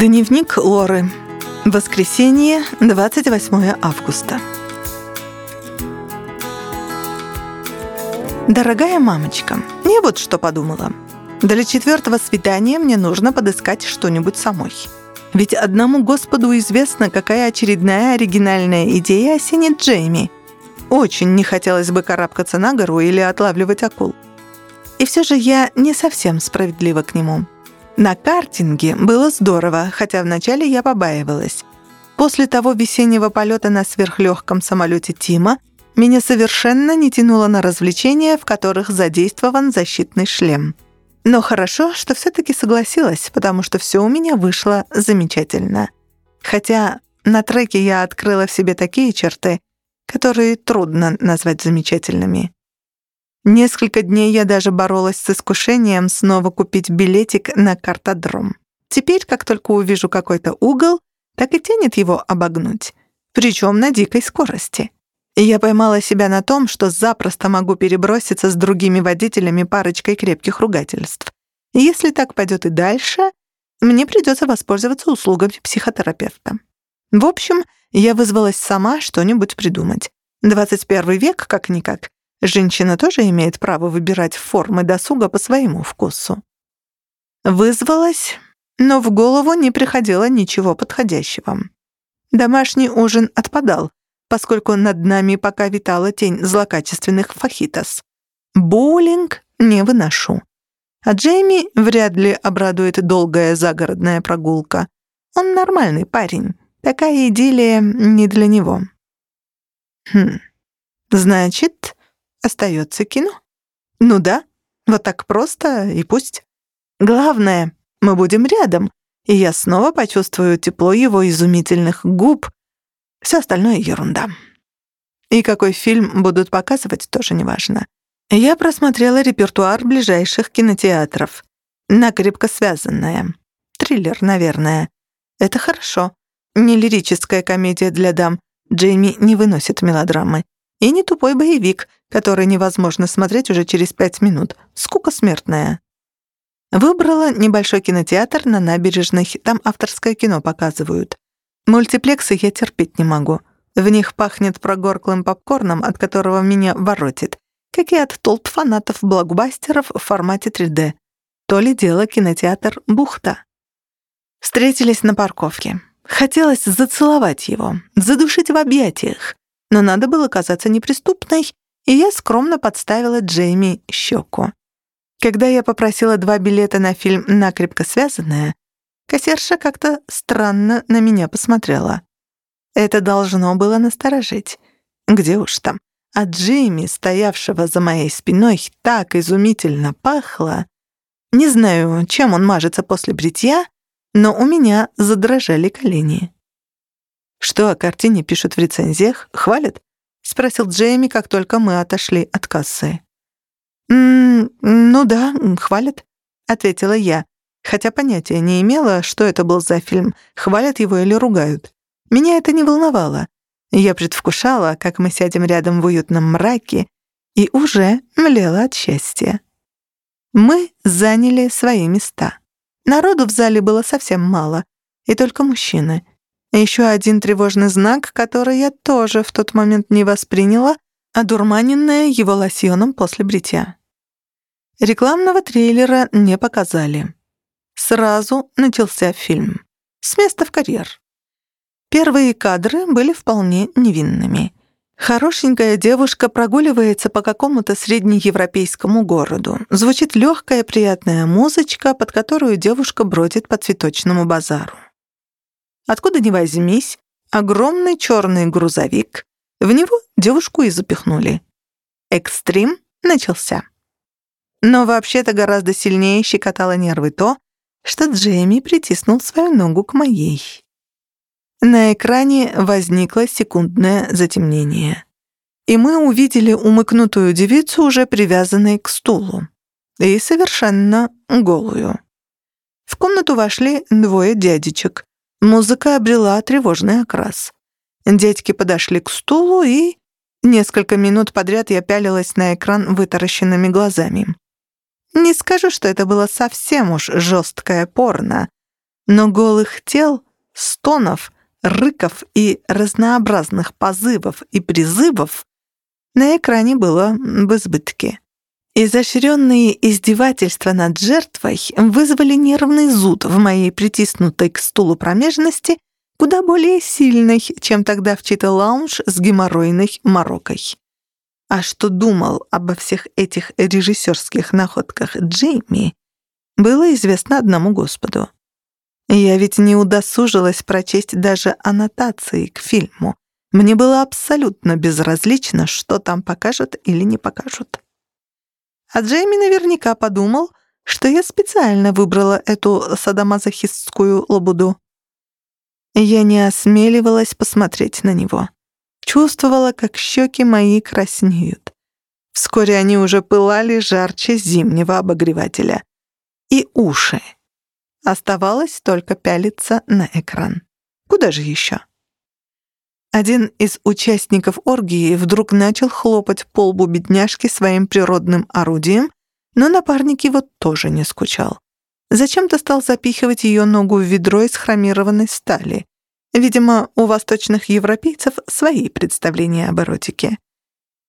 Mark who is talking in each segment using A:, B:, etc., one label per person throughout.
A: Дневник Лоры. Воскресенье, 28 августа. Дорогая мамочка, я вот что подумала. Для четвертого свидания мне нужно подыскать что-нибудь самой. Ведь одному Господу известно, какая очередная оригинальная идея осенит Джейми. Очень не хотелось бы карабкаться на гору или отлавливать акул. И все же я не совсем справедлива к нему. На картинге было здорово, хотя вначале я побаивалась. После того весеннего полета на сверхлегком самолете Тима меня совершенно не тянуло на развлечения, в которых задействован защитный шлем. Но хорошо, что все-таки согласилась, потому что все у меня вышло замечательно. Хотя на треке я открыла в себе такие черты, которые трудно назвать замечательными. Несколько дней я даже боролась с искушением снова купить билетик на картодром. Теперь, как только увижу какой-то угол, так и тянет его обогнуть. Причем на дикой скорости. И я поймала себя на том, что запросто могу переброситься с другими водителями парочкой крепких ругательств. Если так пойдет и дальше, мне придется воспользоваться услугами психотерапевта. В общем, я вызвалась сама что-нибудь придумать. 21 век, как-никак. Женщина тоже имеет право выбирать формы досуга по своему вкусу. Вызвалась, но в голову не приходило ничего подходящего. Домашний ужин отпадал, поскольку над нами пока витала тень злокачественных фахитос. Боулинг не выношу. А Джейми вряд ли обрадует долгая загородная прогулка. Он нормальный парень. Такая идиллия не для него. Хм. Значит, остается кино. Ну да, вот так просто и пусть. Главное, мы будем рядом, и я снова почувствую тепло его изумительных губ. Все остальное — ерунда. И какой фильм будут показывать, тоже неважно. Я просмотрела репертуар ближайших кинотеатров. Накрепко связанная. Триллер, наверное. Это хорошо. Не лирическая комедия для дам. Джейми не выносит мелодрамы. И не тупой боевик, который невозможно смотреть уже через пять минут. Скука смертная. Выбрала небольшой кинотеатр на набережной, там авторское кино показывают. Мультиплексы я терпеть не могу. В них пахнет прогорклым попкорном, от которого меня воротит, как и от толп фанатов блокбастеров в формате 3D. То ли дело кинотеатр «Бухта». Встретились на парковке. Хотелось зацеловать его, задушить в объятиях, но надо было казаться неприступной, и я скромно подставила Джейми щеку. Когда я попросила два билета на фильм «Накрепко связанная», кассирша как-то странно на меня посмотрела. Это должно было насторожить. Где уж там. А Джейми, стоявшего за моей спиной, так изумительно пахло. Не знаю, чем он мажется после бритья, но у меня задрожали колени. Что о картине пишут в рецензиях? Хвалят? спросил Джейми, как только мы отошли от кассы. «М ну да, хвалят», — ответила я, хотя понятия не имела, что это был за фильм, хвалят его или ругают. Меня это не волновало. Я предвкушала, как мы сядем рядом в уютном мраке, и уже млела от счастья. Мы заняли свои места. Народу в зале было совсем мало, и только мужчины. Еще один тревожный знак, который я тоже в тот момент не восприняла, одурманенная его лосьоном после бритья. Рекламного трейлера не показали. Сразу начался фильм. С места в карьер. Первые кадры были вполне невинными. Хорошенькая девушка прогуливается по какому-то среднеевропейскому городу. Звучит легкая приятная музычка, под которую девушка бродит по цветочному базару. Откуда ни возьмись, огромный черный грузовик. В него девушку и запихнули. Экстрим начался. Но вообще-то гораздо сильнее щекотало нервы то, что Джейми притиснул свою ногу к моей. На экране возникло секундное затемнение. И мы увидели умыкнутую девицу, уже привязанной к стулу. И совершенно голую. В комнату вошли двое дядечек. Музыка обрела тревожный окрас. Дядьки подошли к стулу, и... Несколько минут подряд я пялилась на экран вытаращенными глазами. Не скажу, что это было совсем уж жесткое порно, Но голых тел, стонов, рыков и разнообразных позывов и призывов на экране было в избытке. Изощренные издевательства над жертвой вызвали нервный зуд в моей притиснутой к стулу промежности куда более сильный, чем тогда в Чита-лаунж с геморройной морокой. А что думал обо всех этих режиссерских находках Джейми, было известно одному Господу. Я ведь не удосужилась прочесть даже аннотации к фильму. Мне было абсолютно безразлично, что там покажут или не покажут. А Джейми наверняка подумал, что я специально выбрала эту садомазохистскую лабуду. Я не осмеливалась посмотреть на него. Чувствовала, как щеки мои краснеют. Вскоре они уже пылали жарче зимнего обогревателя. И уши. Оставалось только пялиться на экран. Куда же еще? Один из участников оргии вдруг начал хлопать по лбу бедняжки своим природным орудием, но напарник его тоже не скучал. Зачем-то стал запихивать ее ногу в ведро из хромированной стали. Видимо, у восточных европейцев свои представления об эротике.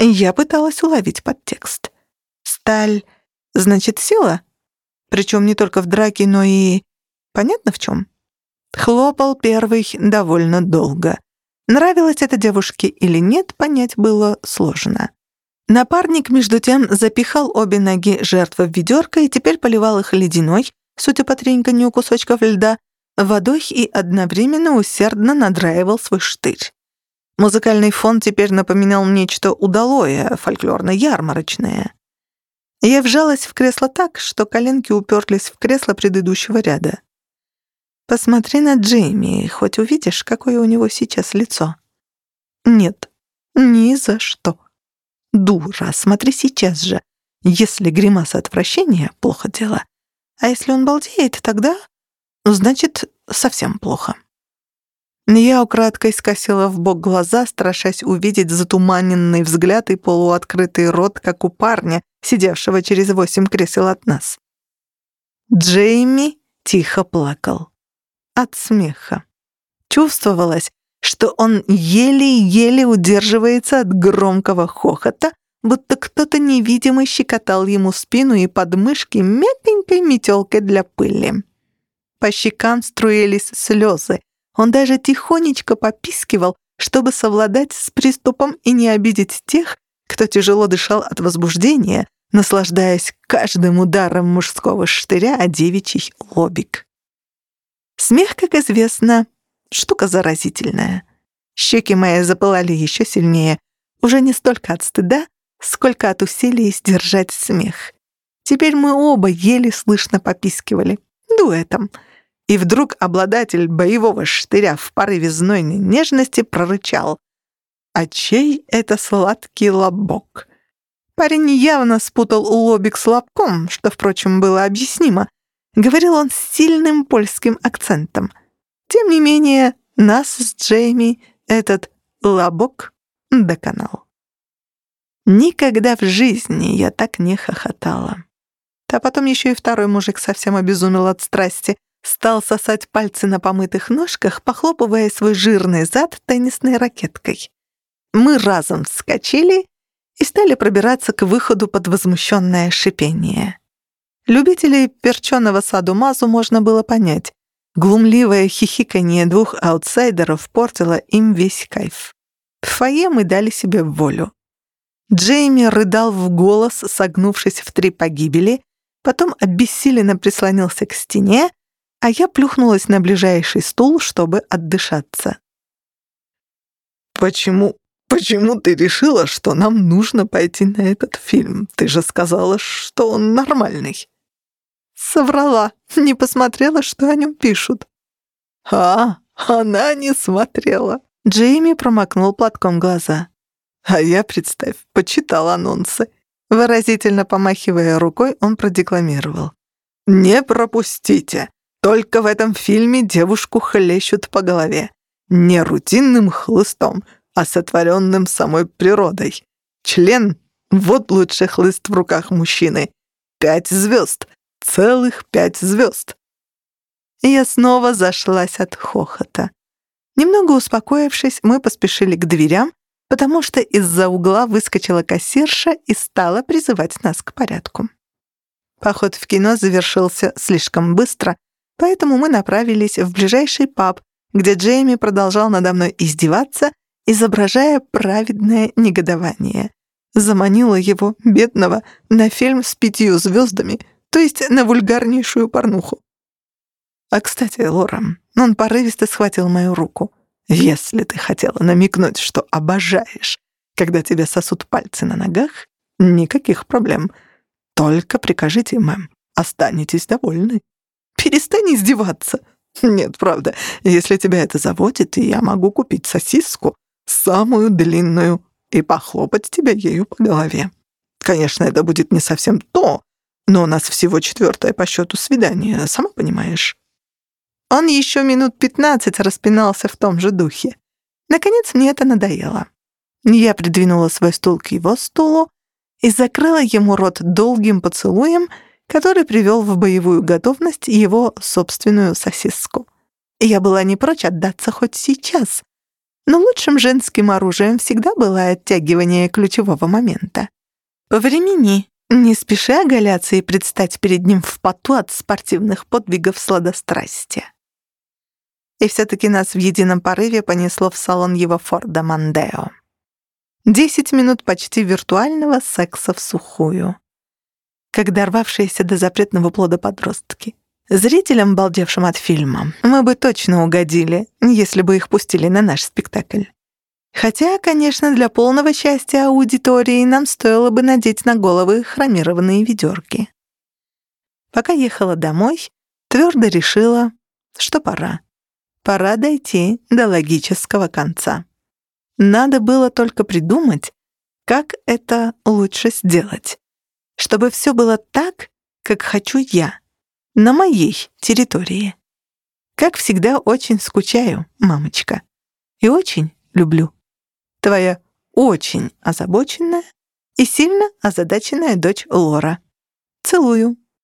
A: Я пыталась уловить подтекст. Сталь, значит, сила? Причем не только в драке, но и... Понятно в чем? Хлопал первый довольно долго. Нравилось это девушке или нет, понять было сложно. Напарник, между тем, запихал обе ноги жертвы в ведерко и теперь поливал их ледяной, судя по треньканью кусочков льда, водой и одновременно усердно надраивал свой штырь. Музыкальный фон теперь напоминал нечто удалое, фольклорно-ярмарочное. Я вжалась в кресло так, что коленки уперлись в кресло предыдущего ряда. Посмотри на Джейми, хоть увидишь, какое у него сейчас лицо. Нет, ни за что. Дура, смотри сейчас же. Если гримаса отвращения — плохо дело. А если он балдеет, тогда... Значит, совсем плохо. Я украдкой скосила в бок глаза, страшась увидеть затуманенный взгляд и полуоткрытый рот, как у парня, сидевшего через восемь кресел от нас. Джейми тихо плакал от смеха. Чувствовалось, что он еле-еле удерживается от громкого хохота, будто кто-то невидимый щекотал ему спину и подмышки мягенькой метелкой для пыли. По щекам струились слезы. Он даже тихонечко попискивал, чтобы совладать с приступом и не обидеть тех, кто тяжело дышал от возбуждения, наслаждаясь каждым ударом мужского штыря о девичий лобик. Смех, как известно, штука заразительная. Щеки мои запылали еще сильнее, уже не столько от стыда, сколько от усилий сдержать смех. Теперь мы оба еле слышно попискивали, дуэтом. И вдруг обладатель боевого штыря в порыве знойной нежности прорычал. «А чей это сладкий лобок?» Парень явно спутал лобик с лобком, что, впрочем, было объяснимо. Говорил он с сильным польским акцентом. Тем не менее, нас с Джейми этот лобок доконал. Никогда в жизни я так не хохотала. А потом еще и второй мужик совсем обезумел от страсти. Стал сосать пальцы на помытых ножках, похлопывая свой жирный зад теннисной ракеткой. Мы разом вскочили и стали пробираться к выходу под возмущенное шипение. Любителей перченого саду-мазу можно было понять. Глумливое хихиканье двух аутсайдеров портило им весь кайф. В фойе мы дали себе волю. Джейми рыдал в голос, согнувшись в три погибели, потом обессиленно прислонился к стене, а я плюхнулась на ближайший стул, чтобы отдышаться.
B: «Почему, почему ты решила, что нам нужно пойти на этот фильм? Ты же сказала, что он нормальный».
A: Соврала, не посмотрела, что о нем пишут.
B: А, она не смотрела.
A: Джейми промокнул платком глаза.
B: А я, представь, почитал анонсы.
A: Выразительно помахивая рукой, он продекламировал.
B: «Не пропустите! Только в этом фильме девушку хлещут по голове. Не рутинным хлыстом, а сотворенным самой природой. Член — вот лучший хлыст в руках мужчины. Пять звезд, целых пять звезд.
A: Я снова зашлась от хохота. Немного успокоившись, мы поспешили к дверям, потому что из-за угла выскочила кассирша и стала призывать нас к порядку. Поход в кино завершился слишком быстро, поэтому мы направились в ближайший паб, где Джейми продолжал надо мной издеваться, изображая праведное негодование. Заманила его, бедного, на фильм с пятью звездами, то есть на вульгарнейшую порнуху. А, кстати, Лора, он порывисто схватил мою руку. Если ты хотела намекнуть, что обожаешь, когда тебе сосут пальцы на ногах, никаких проблем. Только прикажите, мэм, останетесь довольны. Перестань издеваться. Нет, правда, если тебя это заводит, я могу купить сосиску, самую длинную, и похлопать тебя ею по голове. Конечно, это будет не совсем то, но у нас всего четвертое по счету свидание, сама понимаешь. Он еще минут пятнадцать распинался в том же духе. Наконец мне это надоело. Я придвинула свой стул к его стулу и закрыла ему рот долгим поцелуем, который привел в боевую готовность его собственную сосиску. Я была не прочь отдаться хоть сейчас, но лучшим женским оружием всегда было оттягивание ключевого момента. По времени не спеши оголяться и предстать перед ним в поту от спортивных подвигов сладострастия и все-таки нас в едином порыве понесло в салон его Форда Мандео. Десять минут почти виртуального секса в сухую. Как дорвавшиеся до запретного плода подростки. Зрителям, балдевшим от фильма, мы бы точно угодили, если бы их пустили на наш спектакль. Хотя, конечно, для полного счастья аудитории нам стоило бы надеть на головы хромированные ведерки. Пока ехала домой, твердо решила, что пора. Пора дойти до логического конца. Надо было только придумать, как это лучше сделать, чтобы все было так, как хочу я, на моей территории. Как всегда, очень скучаю, мамочка, и очень люблю. Твоя очень озабоченная и сильно озадаченная дочь Лора. Целую.